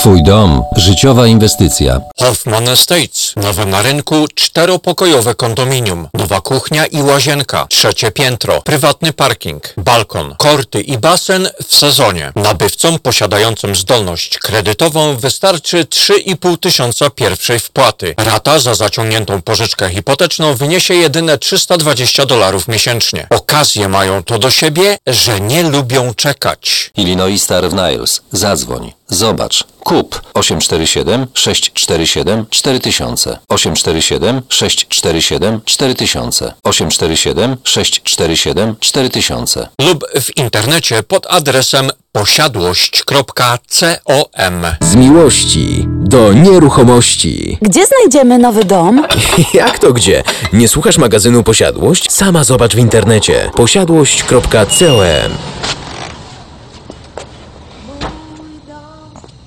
Twój dom. Życiowa inwestycja. Hoffman Estates. Nowe na rynku czteropokojowe kondominium. Nowa kuchnia i łazienka. Trzecie piętro. Prywatny parking. Balkon. Korty i basen w sezonie. Nabywcom posiadającym zdolność kredytową wystarczy 3,5 tysiąca pierwszej wpłaty. Rata za zaciągniętą pożyczkę hipoteczną wyniesie jedyne 320 dolarów miesięcznie. Okazje mają to do siebie, że nie lubią czekać. Illinois Star Niles. Zadzwoń. Zobacz. Kup 847 647 4000 847 647 4000 847 647 4000 lub w internecie pod adresem posiadłość.com. Z miłości do nieruchomości. Gdzie znajdziemy nowy dom? Jak to gdzie? Nie słuchasz magazynu Posiadłość? Sama zobacz w internecie. Posiadłość.com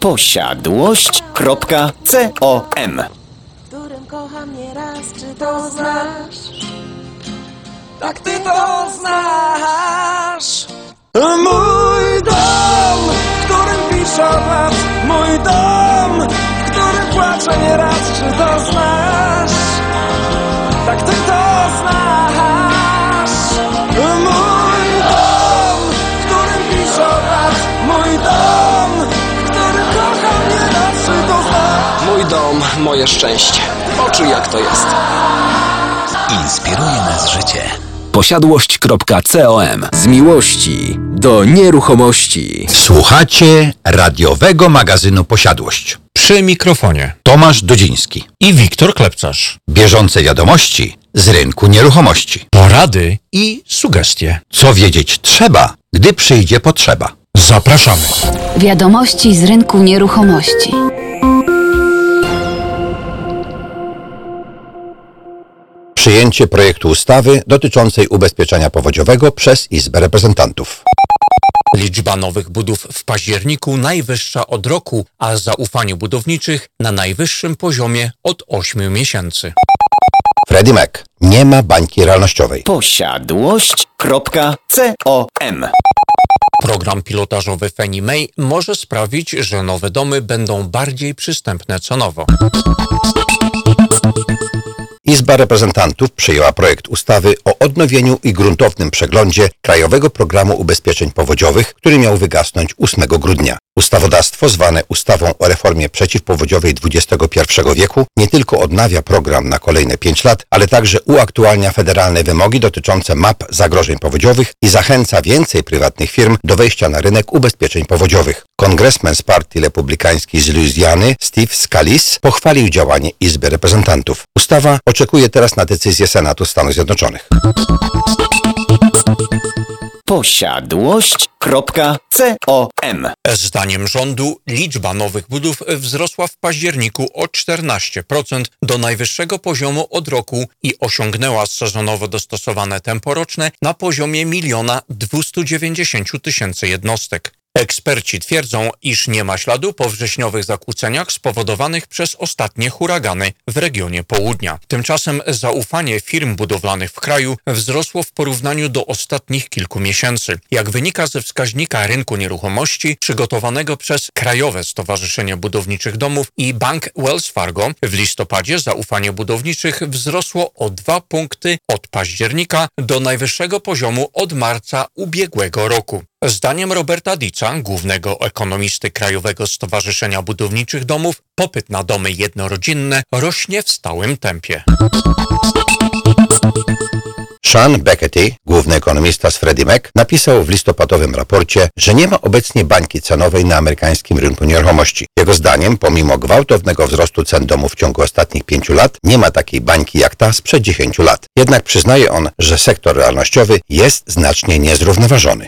posiadłość.com którym kocha mnie raz, czy to znasz? Tak ty to znasz! Mój dom, w którym piszę lat, mój dom, w którym płaczę nie raz, czy to znasz? Tak ty to znasz! Moje szczęście. Poczuj jak to jest. Inspiruje nas życie. Posiadłość.com Z miłości do nieruchomości. Słuchacie radiowego magazynu Posiadłość. Przy mikrofonie Tomasz Dudziński. i Wiktor Klepcarz. Bieżące wiadomości z rynku nieruchomości. Porady i sugestie. Co wiedzieć trzeba, gdy przyjdzie potrzeba. Zapraszamy. Wiadomości z rynku nieruchomości. Przyjęcie projektu ustawy dotyczącej ubezpieczenia powodziowego przez Izbę Reprezentantów. Liczba nowych budów w październiku najwyższa od roku, a zaufanie budowniczych na najwyższym poziomie od 8 miesięcy. Freddie Mac. Nie ma bańki realnościowej. posiadłość.com Program pilotażowy Fannie Mae może sprawić, że nowe domy będą bardziej przystępne cenowo. Izba Reprezentantów przyjęła projekt ustawy o odnowieniu i gruntownym przeglądzie Krajowego Programu Ubezpieczeń Powodziowych, który miał wygasnąć 8 grudnia. Ustawodawstwo zwane ustawą o reformie przeciwpowodziowej XXI wieku nie tylko odnawia program na kolejne 5 lat, ale także uaktualnia federalne wymogi dotyczące map zagrożeń powodziowych i zachęca więcej prywatnych firm do wejścia na rynek ubezpieczeń powodziowych. Kongresmen z partii republikańskiej z Luizjany Steve Scalise pochwalił działanie Izby Reprezentantów. Ustawa oczekuje teraz na decyzję Senatu Stanów Zjednoczonych. posiadłość.com Zdaniem rządu liczba nowych budów wzrosła w październiku o 14% do najwyższego poziomu od roku i osiągnęła sezonowo dostosowane tempo roczne na poziomie 1 290 tysięcy jednostek. Eksperci twierdzą, iż nie ma śladu po wrześniowych zakłóceniach spowodowanych przez ostatnie huragany w regionie południa. Tymczasem zaufanie firm budowlanych w kraju wzrosło w porównaniu do ostatnich kilku miesięcy. Jak wynika ze wskaźnika rynku nieruchomości przygotowanego przez Krajowe Stowarzyszenie Budowniczych Domów i Bank Wells Fargo, w listopadzie zaufanie budowniczych wzrosło o dwa punkty od października do najwyższego poziomu od marca ubiegłego roku. Zdaniem Roberta Dica, głównego ekonomisty Krajowego Stowarzyszenia Budowniczych Domów, popyt na domy jednorodzinne rośnie w stałym tempie. Sean Beckety, główny ekonomista z Freddie Mac, napisał w listopadowym raporcie, że nie ma obecnie bańki cenowej na amerykańskim rynku nieruchomości. Jego zdaniem, pomimo gwałtownego wzrostu cen domów w ciągu ostatnich pięciu lat, nie ma takiej bańki jak ta sprzed 10 lat. Jednak przyznaje on, że sektor realnościowy jest znacznie niezrównoważony.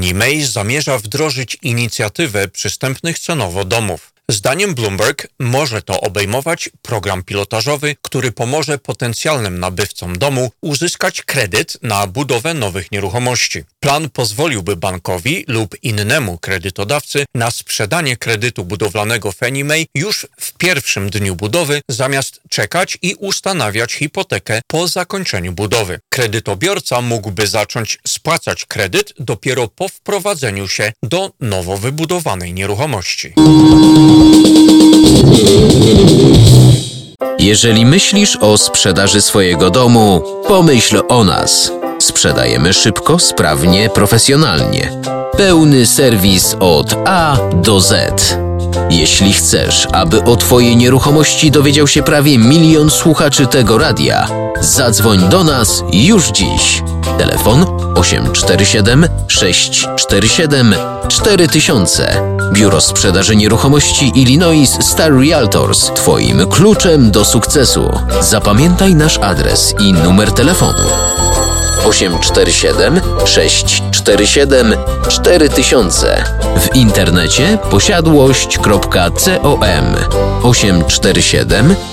Fannie Mae zamierza wdrożyć inicjatywę przystępnych cenowo domów. Zdaniem Bloomberg może to obejmować program pilotażowy, który pomoże potencjalnym nabywcom domu uzyskać kredyt na budowę nowych nieruchomości. Plan pozwoliłby bankowi lub innemu kredytodawcy na sprzedanie kredytu budowlanego Fannie Mae już w pierwszym dniu budowy, zamiast czekać i ustanawiać hipotekę po zakończeniu budowy. Kredytobiorca mógłby zacząć spłacać kredyt dopiero po wprowadzeniu się do nowo wybudowanej nieruchomości. Jeżeli myślisz o sprzedaży swojego domu, pomyśl o nas. Sprzedajemy szybko, sprawnie, profesjonalnie. Pełny serwis od A do Z. Jeśli chcesz, aby o Twojej nieruchomości dowiedział się prawie milion słuchaczy tego radia, zadzwoń do nas już dziś. Telefon 847 647 4000. Biuro Sprzedaży Nieruchomości Illinois Star Realtors. Twoim kluczem do sukcesu. Zapamiętaj nasz adres i numer telefonu. 847 647 4000. W internecie posiadłość.com 847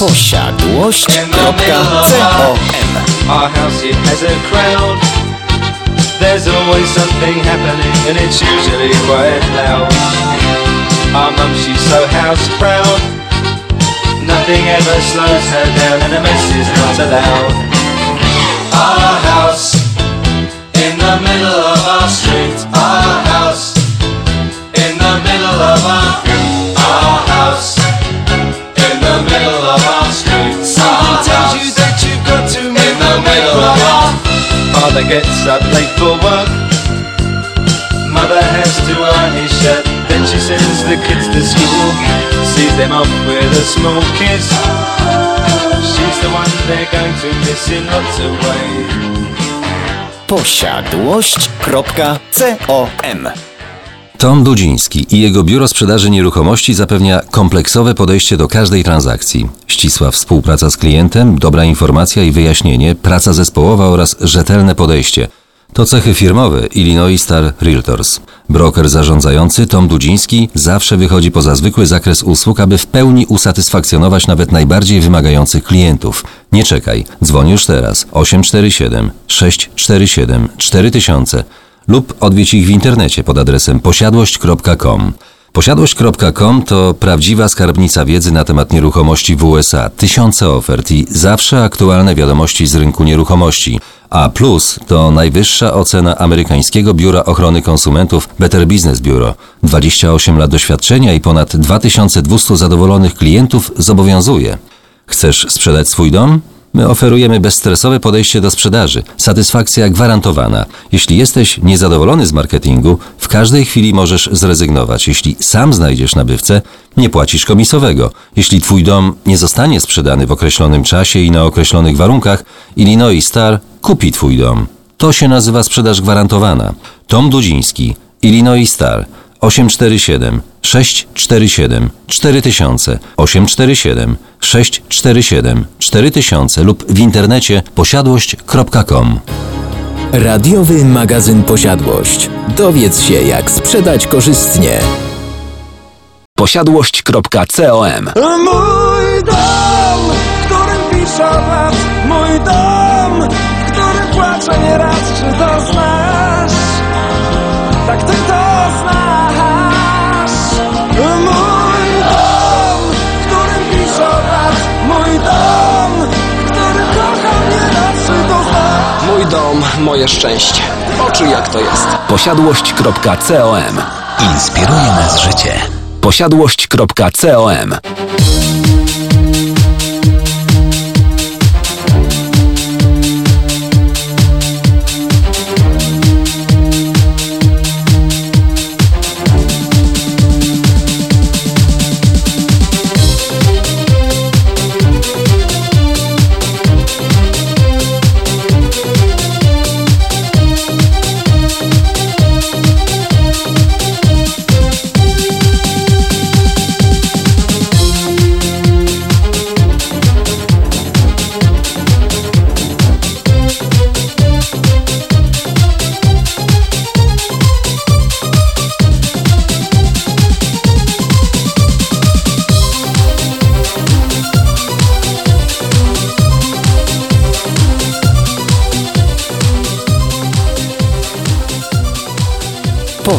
Posiadłość.com Our house it has a crowd. There's always something happening and it's usually quite loud. Our mum she's so house proud. Nothing ever slows her down and a mess is not allowed. Our house in the middle of our street. Father gets up late for work. Mother has to. Then she sends the kids to school. Sees them off with a small kiss. She's the one they're going to miss in lots of ways. Posiadłość.com Tom Dudziński i jego biuro sprzedaży nieruchomości zapewnia kompleksowe podejście do każdej transakcji. Ścisła współpraca z klientem, dobra informacja i wyjaśnienie, praca zespołowa oraz rzetelne podejście. To cechy firmowe Illinois Star Realtors. Broker zarządzający Tom Dudziński zawsze wychodzi poza zwykły zakres usług, aby w pełni usatysfakcjonować nawet najbardziej wymagających klientów. Nie czekaj, dzwoń już teraz 847 647 4000 lub odwiedź ich w internecie pod adresem posiadłość.com. Posiadłość.com to prawdziwa skarbnica wiedzy na temat nieruchomości w USA, tysiące ofert i zawsze aktualne wiadomości z rynku nieruchomości. A plus to najwyższa ocena amerykańskiego Biura Ochrony Konsumentów Better Business Bureau. 28 lat doświadczenia i ponad 2200 zadowolonych klientów zobowiązuje. Chcesz sprzedać swój dom? My oferujemy bezstresowe podejście do sprzedaży, satysfakcja gwarantowana. Jeśli jesteś niezadowolony z marketingu, w każdej chwili możesz zrezygnować. Jeśli sam znajdziesz nabywcę, nie płacisz komisowego. Jeśli twój dom nie zostanie sprzedany w określonym czasie i na określonych warunkach, Illinois Star kupi twój dom. To się nazywa sprzedaż gwarantowana. Tom Dudziński, Illinois Star 847 647 4000 847 647 4000 lub w internecie posiadłość.com. Radiowy magazyn Posiadłość. Dowiedz się, jak sprzedać korzystnie. Posiadłość.com Mój dom, w którym piszę lat Mój dom, dom, moje szczęście. Poczuj jak to jest. Posiadłość.com Inspiruje nas życie. Posiadłość.com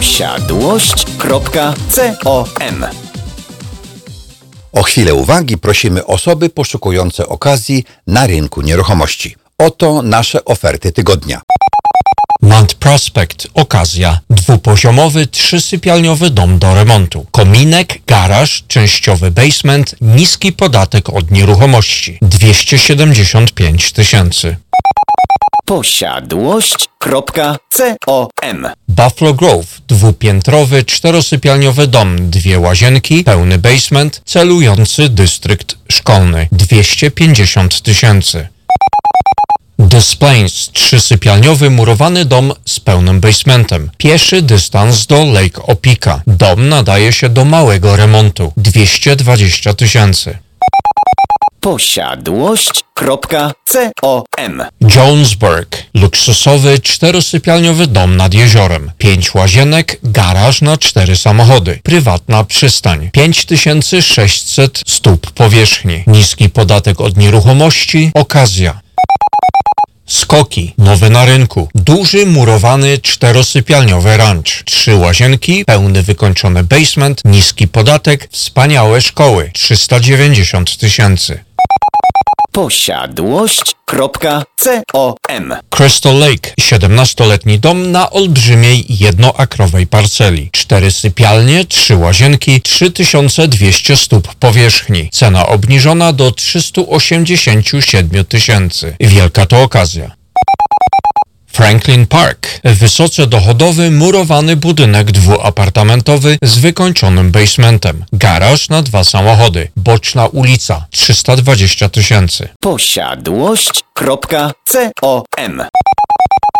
Posiadłość.com O chwilę uwagi prosimy osoby poszukujące okazji na rynku nieruchomości. Oto nasze oferty tygodnia. Mount Prospect. Okazja. Dwupoziomowy, trzysypialniowy dom do remontu. Kominek, garaż, częściowy basement, niski podatek od nieruchomości. 275 tysięcy. Posiadłość.com Buffalo Grove. Dwupiętrowy, czterosypialniowy dom, dwie łazienki, pełny basement, celujący dystrykt szkolny. 250 tysięcy. Des Plains. Trzysypialniowy murowany dom z pełnym basementem. Pieszy dystans do Lake Opika. Dom nadaje się do małego remontu. 220 tysięcy. Posiadłość.com Jonesburg. Luksusowy, czterosypialniowy dom nad jeziorem. Pięć łazienek, garaż na cztery samochody. Prywatna przystań. 5600 stóp powierzchni. Niski podatek od nieruchomości. Okazja. Skoki, nowy na rynku. Duży, murowany, czterosypialniowy ranch. Trzy łazienki, pełny wykończony basement, niski podatek, wspaniałe szkoły. 390 tysięcy. Posiadłość.com Crystal Lake, 17-letni dom na olbrzymiej jednoakrowej parceli. Cztery sypialnie, trzy łazienki, 3200 stóp powierzchni. Cena obniżona do 387 tysięcy. Wielka to okazja. Franklin Park. Wysoce dochodowy, murowany budynek dwuapartamentowy z wykończonym basementem. Garaż na dwa samochody. Boczna ulica. 320 tysięcy. Posiadłość.com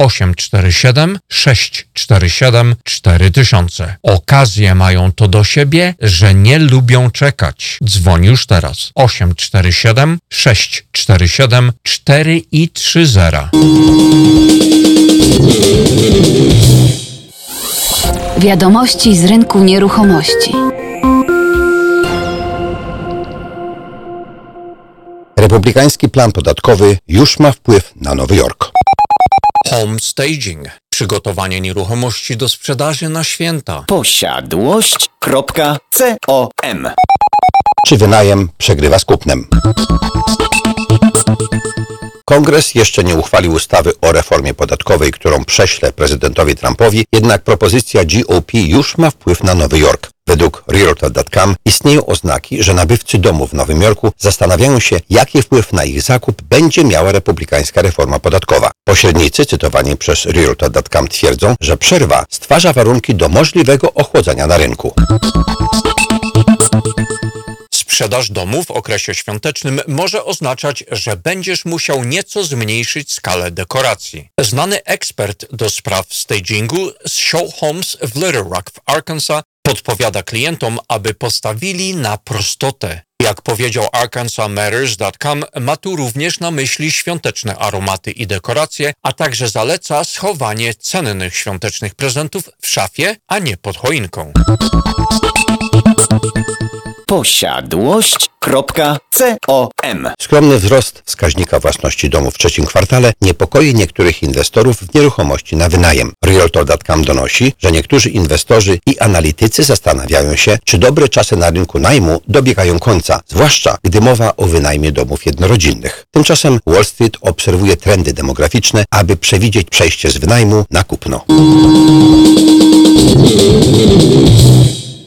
847 647 4000. Okazje mają to do siebie, że nie lubią czekać. Dzwoń już teraz. 847 647 4 i 30. Wiadomości z rynku nieruchomości. Republikański plan podatkowy już ma wpływ na Nowy Jork. Home staging. Przygotowanie nieruchomości do sprzedaży na święta. Posiadłość.com Czy wynajem przegrywa z kupnem? Kongres jeszcze nie uchwalił ustawy o reformie podatkowej, którą prześle prezydentowi Trumpowi, jednak propozycja GOP już ma wpływ na Nowy Jork. Według Realtor.com istnieją oznaki, że nabywcy domu w Nowym Jorku zastanawiają się, jaki wpływ na ich zakup będzie miała republikańska reforma podatkowa. Pośrednicy cytowani przez Realtor.com twierdzą, że przerwa stwarza warunki do możliwego ochłodzenia na rynku. Sprzedaż domu w okresie świątecznym może oznaczać, że będziesz musiał nieco zmniejszyć skalę dekoracji. Znany ekspert do spraw stagingu z Show Homes w Little Rock w Arkansas podpowiada klientom, aby postawili na prostotę. Jak powiedział ArkansasMatters.com, ma tu również na myśli świąteczne aromaty i dekoracje, a także zaleca schowanie cennych świątecznych prezentów w szafie, a nie pod choinką. Posiadłość.com Skromny wzrost wskaźnika własności domu w trzecim kwartale niepokoi niektórych inwestorów w nieruchomości na wynajem. Realtor.com donosi, że niektórzy inwestorzy i analitycy zastanawiają się, czy dobre czasy na rynku najmu dobiegają końca, zwłaszcza gdy mowa o wynajmie domów jednorodzinnych. Tymczasem Wall Street obserwuje trendy demograficzne, aby przewidzieć przejście z wynajmu na kupno.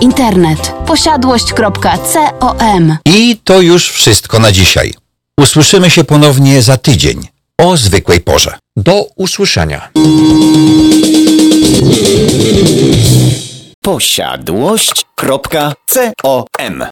Internet posiadłość.com I to już wszystko na dzisiaj. Usłyszymy się ponownie za tydzień o zwykłej porze. Do usłyszenia. Posiadłość.com